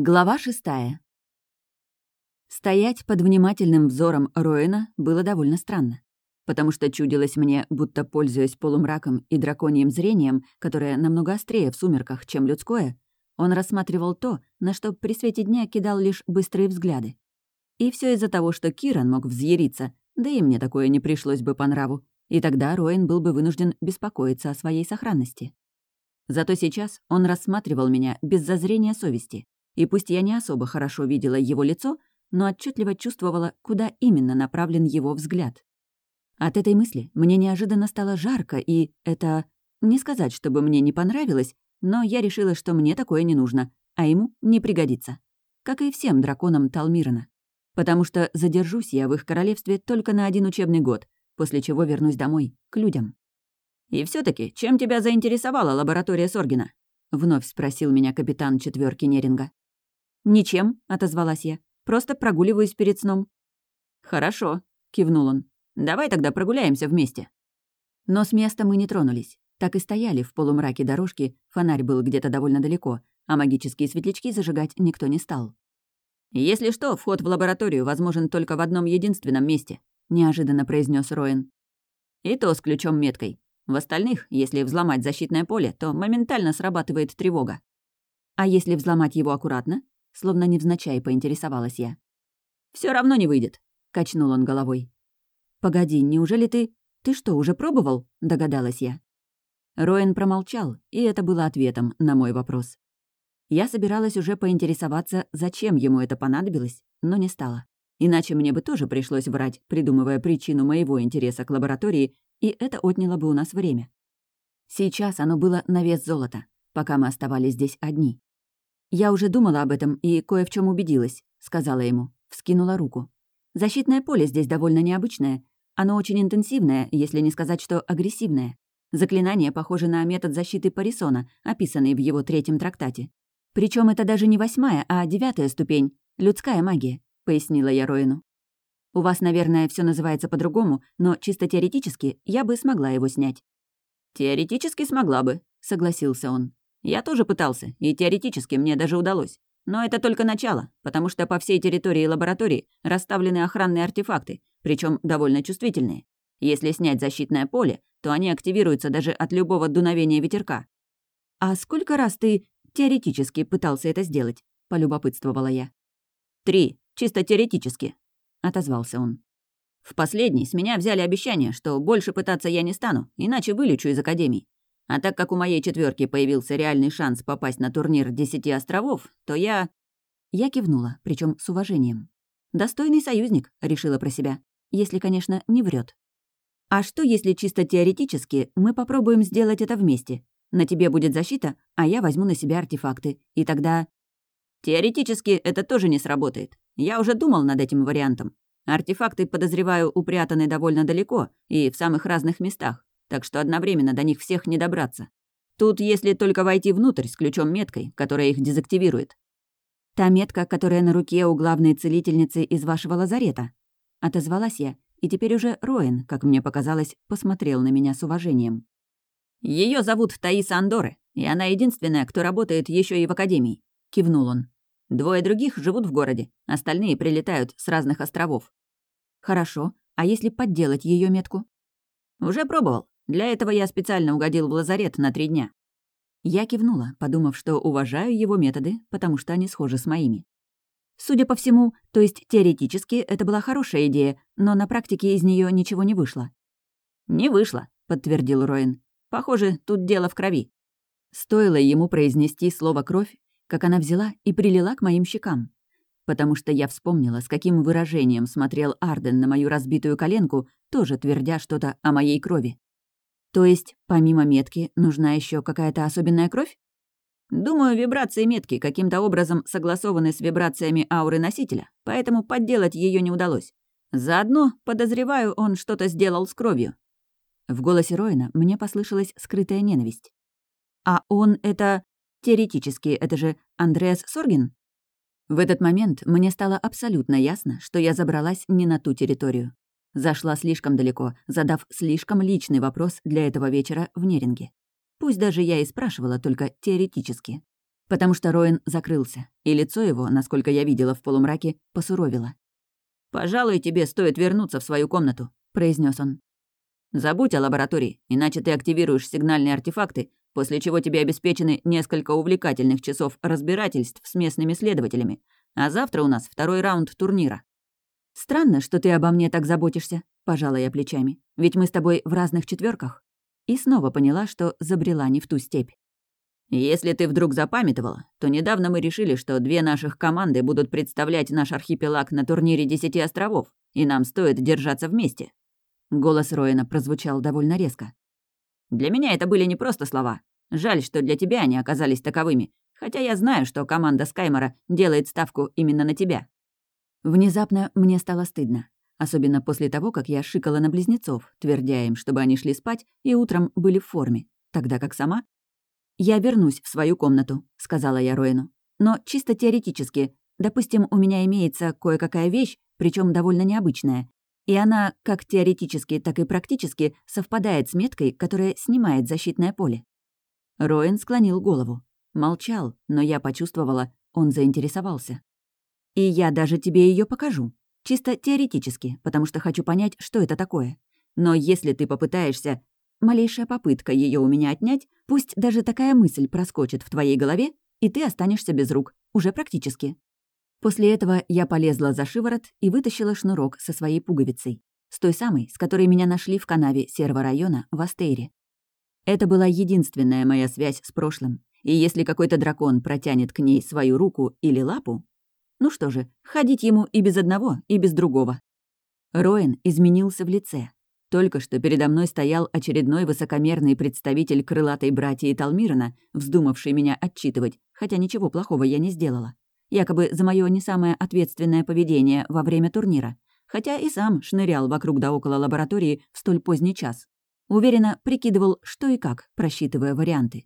Глава шестая. Стоять под внимательным взором Роэна было довольно странно, потому что чудилось мне, будто, пользуясь полумраком и драконьим зрением, которое намного острее в сумерках, чем людское, он рассматривал то, на что при свете дня кидал лишь быстрые взгляды. И все из-за того, что Киран мог взъяриться, да и мне такое не пришлось бы по нраву, и тогда Роэн был бы вынужден беспокоиться о своей сохранности. Зато сейчас он рассматривал меня без зазрения совести, и пусть я не особо хорошо видела его лицо, но отчетливо чувствовала, куда именно направлен его взгляд. От этой мысли мне неожиданно стало жарко, и это... Не сказать, чтобы мне не понравилось, но я решила, что мне такое не нужно, а ему не пригодится. Как и всем драконам Талмирана. Потому что задержусь я в их королевстве только на один учебный год, после чего вернусь домой, к людям. «И все таки чем тебя заинтересовала лаборатория Соргина?» — вновь спросил меня капитан четверки Неринга. «Ничем», — отозвалась я. «Просто прогуливаюсь перед сном». «Хорошо», — кивнул он. «Давай тогда прогуляемся вместе». Но с места мы не тронулись. Так и стояли в полумраке дорожки, фонарь был где-то довольно далеко, а магические светлячки зажигать никто не стал. «Если что, вход в лабораторию возможен только в одном единственном месте», — неожиданно произнес Роэн. «И то с ключом-меткой. В остальных, если взломать защитное поле, то моментально срабатывает тревога. А если взломать его аккуратно? Словно невзначай поинтересовалась я. Все равно не выйдет», — качнул он головой. «Погоди, неужели ты... Ты что, уже пробовал?» — догадалась я. Роэн промолчал, и это было ответом на мой вопрос. Я собиралась уже поинтересоваться, зачем ему это понадобилось, но не стала. Иначе мне бы тоже пришлось врать, придумывая причину моего интереса к лаборатории, и это отняло бы у нас время. Сейчас оно было на вес золота, пока мы оставались здесь одни. «Я уже думала об этом и кое в чем убедилась», — сказала ему. Вскинула руку. «Защитное поле здесь довольно необычное. Оно очень интенсивное, если не сказать, что агрессивное. Заклинание похоже на метод защиты Парисона, описанный в его третьем трактате. Причем это даже не восьмая, а девятая ступень. Людская магия», — пояснила я Роину. «У вас, наверное, все называется по-другому, но чисто теоретически я бы смогла его снять». «Теоретически смогла бы», — согласился он. Я тоже пытался, и теоретически мне даже удалось. Но это только начало, потому что по всей территории лаборатории расставлены охранные артефакты, причем довольно чувствительные. Если снять защитное поле, то они активируются даже от любого дуновения ветерка. «А сколько раз ты теоретически пытался это сделать?» — полюбопытствовала я. «Три, чисто теоретически», — отозвался он. «В последний с меня взяли обещание, что больше пытаться я не стану, иначе вылечу из Академии. А так как у моей четверки появился реальный шанс попасть на турнир Десяти островов, то я... Я кивнула, причем с уважением. «Достойный союзник», — решила про себя. Если, конечно, не врет. «А что, если чисто теоретически мы попробуем сделать это вместе? На тебе будет защита, а я возьму на себя артефакты. И тогда...» «Теоретически это тоже не сработает. Я уже думал над этим вариантом. Артефакты, подозреваю, упрятаны довольно далеко и в самых разных местах так что одновременно до них всех не добраться. Тут если только войти внутрь с ключом-меткой, которая их дезактивирует. «Та метка, которая на руке у главной целительницы из вашего лазарета», — отозвалась я, и теперь уже Роэн, как мне показалось, посмотрел на меня с уважением. Ее зовут Таиса Андоры, и она единственная, кто работает еще и в Академии», — кивнул он. «Двое других живут в городе, остальные прилетают с разных островов». «Хорошо, а если подделать ее метку?» «Уже пробовал. Для этого я специально угодил в лазарет на три дня». Я кивнула, подумав, что уважаю его методы, потому что они схожи с моими. Судя по всему, то есть теоретически это была хорошая идея, но на практике из нее ничего не вышло. «Не вышло», — подтвердил Роин. «Похоже, тут дело в крови». Стоило ему произнести слово «кровь», как она взяла и прилила к моим щекам. Потому что я вспомнила, с каким выражением смотрел Арден на мою разбитую коленку, тоже твердя что-то о моей крови. То есть, помимо метки, нужна еще какая-то особенная кровь? Думаю, вибрации метки каким-то образом согласованы с вибрациями ауры носителя, поэтому подделать ее не удалось. Заодно, подозреваю, он что-то сделал с кровью. В голосе Роина мне послышалась скрытая ненависть. А он это... Теоретически, это же Андреас Соргин? В этот момент мне стало абсолютно ясно, что я забралась не на ту территорию. Зашла слишком далеко, задав слишком личный вопрос для этого вечера в Неринге. Пусть даже я и спрашивала только теоретически. потому что Роэн закрылся, и лицо его, насколько я видела в полумраке, посуровило. «Пожалуй, тебе стоит вернуться в свою комнату», — произнес он. «Забудь о лаборатории, иначе ты активируешь сигнальные артефакты, после чего тебе обеспечены несколько увлекательных часов разбирательств с местными следователями, а завтра у нас второй раунд турнира». «Странно, что ты обо мне так заботишься», — пожала я плечами. «Ведь мы с тобой в разных четверках. И снова поняла, что забрела не в ту степь. Если ты вдруг запамятовала, то недавно мы решили, что две наших команды будут представлять наш архипелаг на турнире Десяти островов, и нам стоит держаться вместе». Голос Роина прозвучал довольно резко. «Для меня это были не просто слова. Жаль, что для тебя они оказались таковыми, хотя я знаю, что команда Скаймора делает ставку именно на тебя». Внезапно мне стало стыдно. Особенно после того, как я шикала на близнецов, твердя им, чтобы они шли спать и утром были в форме, тогда как сама «Я вернусь в свою комнату», — сказала я Роину. «Но чисто теоретически. Допустим, у меня имеется кое-какая вещь, причем довольно необычная. И она, как теоретически, так и практически, совпадает с меткой, которая снимает защитное поле». Роин склонил голову. Молчал, но я почувствовала, он заинтересовался. «И я даже тебе ее покажу. Чисто теоретически, потому что хочу понять, что это такое. Но если ты попытаешься Малейшая попытка ее у меня отнять, пусть даже такая мысль проскочит в твоей голове, и ты останешься без рук, уже практически. После этого я полезла за шиворот и вытащила шнурок со своей пуговицей, с той самой, с которой меня нашли в канаве серого района в Астейре. Это была единственная моя связь с прошлым, и если какой-то дракон протянет к ней свою руку или лапу, ну что же, ходить ему и без одного, и без другого. Роэн изменился в лице, только что передо мной стоял очередной высокомерный представитель крылатой братьи Талмирана, вздумавший меня отчитывать, хотя ничего плохого я не сделала. Якобы за мое не самое ответственное поведение во время турнира, хотя и сам шнырял вокруг да около лаборатории в столь поздний час. Уверенно прикидывал, что и как, просчитывая варианты.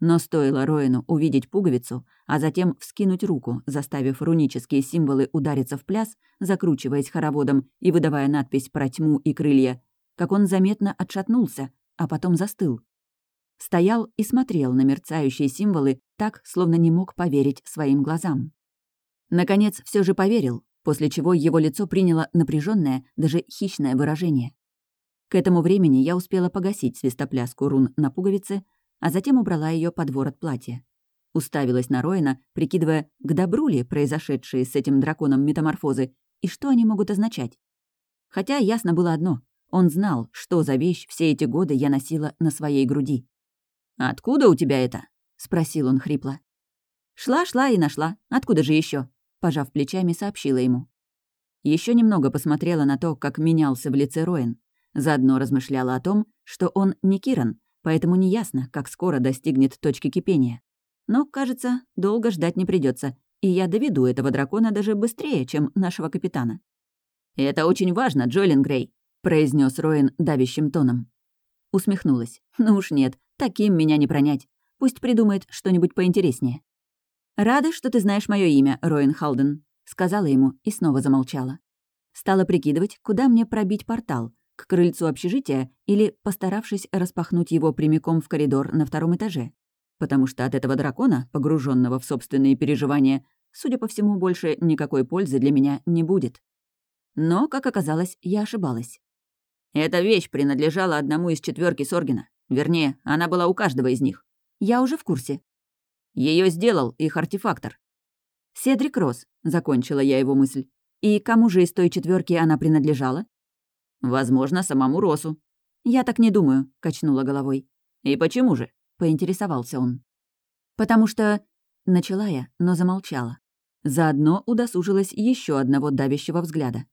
Но стоило Роину увидеть пуговицу, а затем вскинуть руку, заставив рунические символы удариться в пляс, закручиваясь хороводом и выдавая надпись про тьму и крылья, как он заметно отшатнулся, а потом застыл. Стоял и смотрел на мерцающие символы так, словно не мог поверить своим глазам. Наконец, все же поверил, после чего его лицо приняло напряженное, даже хищное выражение. К этому времени я успела погасить свистопляску рун на пуговице, а затем убрала ее под ворот платья. Уставилась на Роина, прикидывая, к добру ли произошедшие с этим драконом метаморфозы и что они могут означать. Хотя ясно было одно — он знал, что за вещь все эти годы я носила на своей груди. «Откуда у тебя это?» — спросил он хрипло. «Шла-шла и нашла. Откуда же еще? пожав плечами, сообщила ему. Еще немного посмотрела на то, как менялся в лице Роин. Заодно размышляла о том, что он не Киран, поэтому неясно, как скоро достигнет точки кипения. Но, кажется, долго ждать не придется, и я доведу этого дракона даже быстрее, чем нашего капитана. «Это очень важно, Джолин Грей», — произнес Роин давящим тоном. Усмехнулась. «Ну уж нет, таким меня не пронять. Пусть придумает что-нибудь поинтереснее». «Рада, что ты знаешь мое имя, Роин Халден», — сказала ему и снова замолчала. Стала прикидывать, куда мне пробить портал, к крыльцу общежития или постаравшись распахнуть его прямиком в коридор на втором этаже. Потому что от этого дракона, погруженного в собственные переживания, судя по всему, больше никакой пользы для меня не будет. Но, как оказалось, я ошибалась. Эта вещь принадлежала одному из четверки Соргина. Вернее, она была у каждого из них. Я уже в курсе. Ее сделал их артефактор. Седрик Росс, закончила я его мысль. И кому же из той четверки она принадлежала? Возможно, самому Росу. Я так не думаю, качнула головой. И почему же? поинтересовался он. Потому что... Начала я, но замолчала. Заодно удосужилась еще одного давящего взгляда.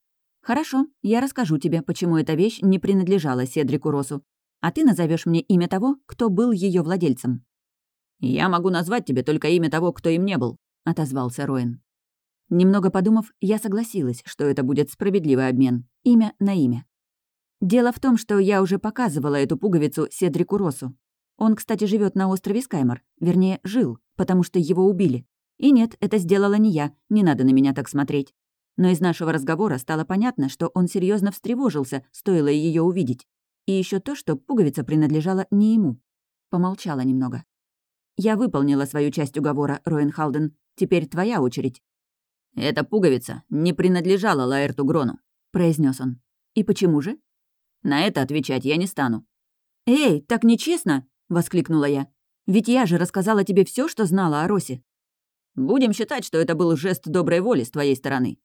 «Хорошо, я расскажу тебе, почему эта вещь не принадлежала Седрику Росу, а ты назовешь мне имя того, кто был ее владельцем». «Я могу назвать тебе только имя того, кто им не был», — отозвался Роэн. Немного подумав, я согласилась, что это будет справедливый обмен. Имя на имя. Дело в том, что я уже показывала эту пуговицу Седрику Росу. Он, кстати, живет на острове Скаймор. Вернее, жил, потому что его убили. И нет, это сделала не я, не надо на меня так смотреть. Но из нашего разговора стало понятно, что он серьезно встревожился, стоило ее увидеть. И еще то, что пуговица принадлежала не ему. Помолчала немного. Я выполнила свою часть уговора, Роэн Халден. Теперь твоя очередь». «Эта пуговица не принадлежала Лаэрту Грону», — произнес он. «И почему же?» «На это отвечать я не стану». «Эй, так нечестно!» — воскликнула я. «Ведь я же рассказала тебе все, что знала о Росе». «Будем считать, что это был жест доброй воли с твоей стороны».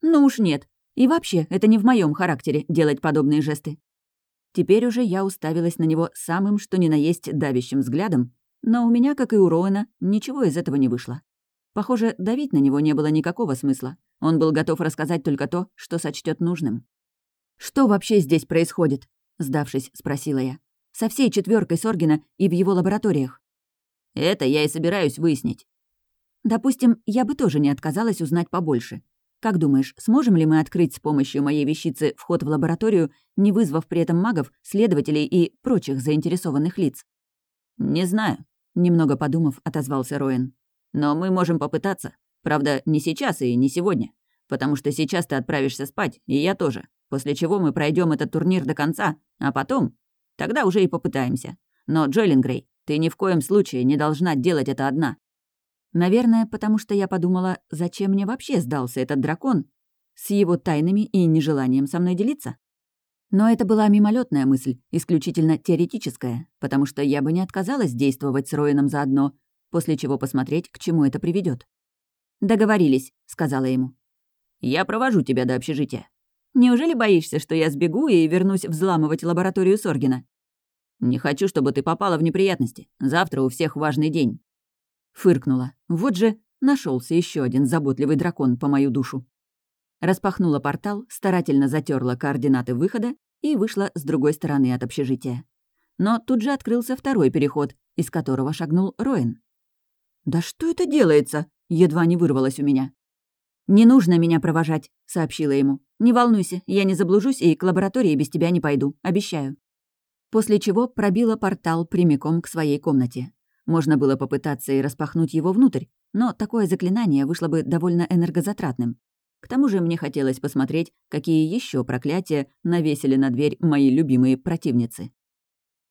«Ну уж нет. И вообще, это не в моем характере делать подобные жесты». Теперь уже я уставилась на него самым что ни на есть давящим взглядом, но у меня, как и у Роэна, ничего из этого не вышло. Похоже, давить на него не было никакого смысла. Он был готов рассказать только то, что сочтет нужным. «Что вообще здесь происходит?» — сдавшись, спросила я. «Со всей четверкой Соргина и в его лабораториях». «Это я и собираюсь выяснить». «Допустим, я бы тоже не отказалась узнать побольше. Как думаешь, сможем ли мы открыть с помощью моей вещицы вход в лабораторию, не вызвав при этом магов, следователей и прочих заинтересованных лиц?» «Не знаю», — немного подумав, отозвался Роэн. Но мы можем попытаться. Правда, не сейчас и не сегодня. Потому что сейчас ты отправишься спать, и я тоже. После чего мы пройдем этот турнир до конца, а потом... Тогда уже и попытаемся. Но, Джоэлин Грей, ты ни в коем случае не должна делать это одна. Наверное, потому что я подумала, зачем мне вообще сдался этот дракон с его тайнами и нежеланием со мной делиться. Но это была мимолетная мысль, исключительно теоретическая, потому что я бы не отказалась действовать с Роином заодно, после чего посмотреть, к чему это приведет. «Договорились», — сказала ему. «Я провожу тебя до общежития». «Неужели боишься, что я сбегу и вернусь взламывать лабораторию Соргина?» «Не хочу, чтобы ты попала в неприятности. Завтра у всех важный день». Фыркнула. Вот же нашелся еще один заботливый дракон по мою душу. Распахнула портал, старательно затерла координаты выхода и вышла с другой стороны от общежития. Но тут же открылся второй переход, из которого шагнул Роэн. «Да что это делается?» — едва не вырвалось у меня. «Не нужно меня провожать», — сообщила ему. «Не волнуйся, я не заблужусь и к лаборатории без тебя не пойду, обещаю». После чего пробила портал прямиком к своей комнате. Можно было попытаться и распахнуть его внутрь, но такое заклинание вышло бы довольно энергозатратным. К тому же мне хотелось посмотреть, какие еще проклятия навесили на дверь мои любимые противницы.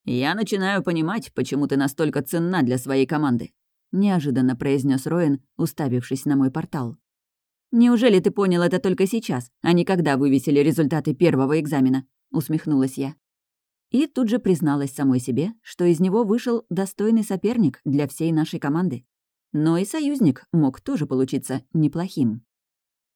«Я начинаю понимать, почему ты настолько ценна для своей команды», неожиданно произнес Роэн, уставившись на мой портал. «Неужели ты понял это только сейчас, а не когда вывесили результаты первого экзамена?» — усмехнулась я. И тут же призналась самой себе, что из него вышел достойный соперник для всей нашей команды. Но и союзник мог тоже получиться неплохим.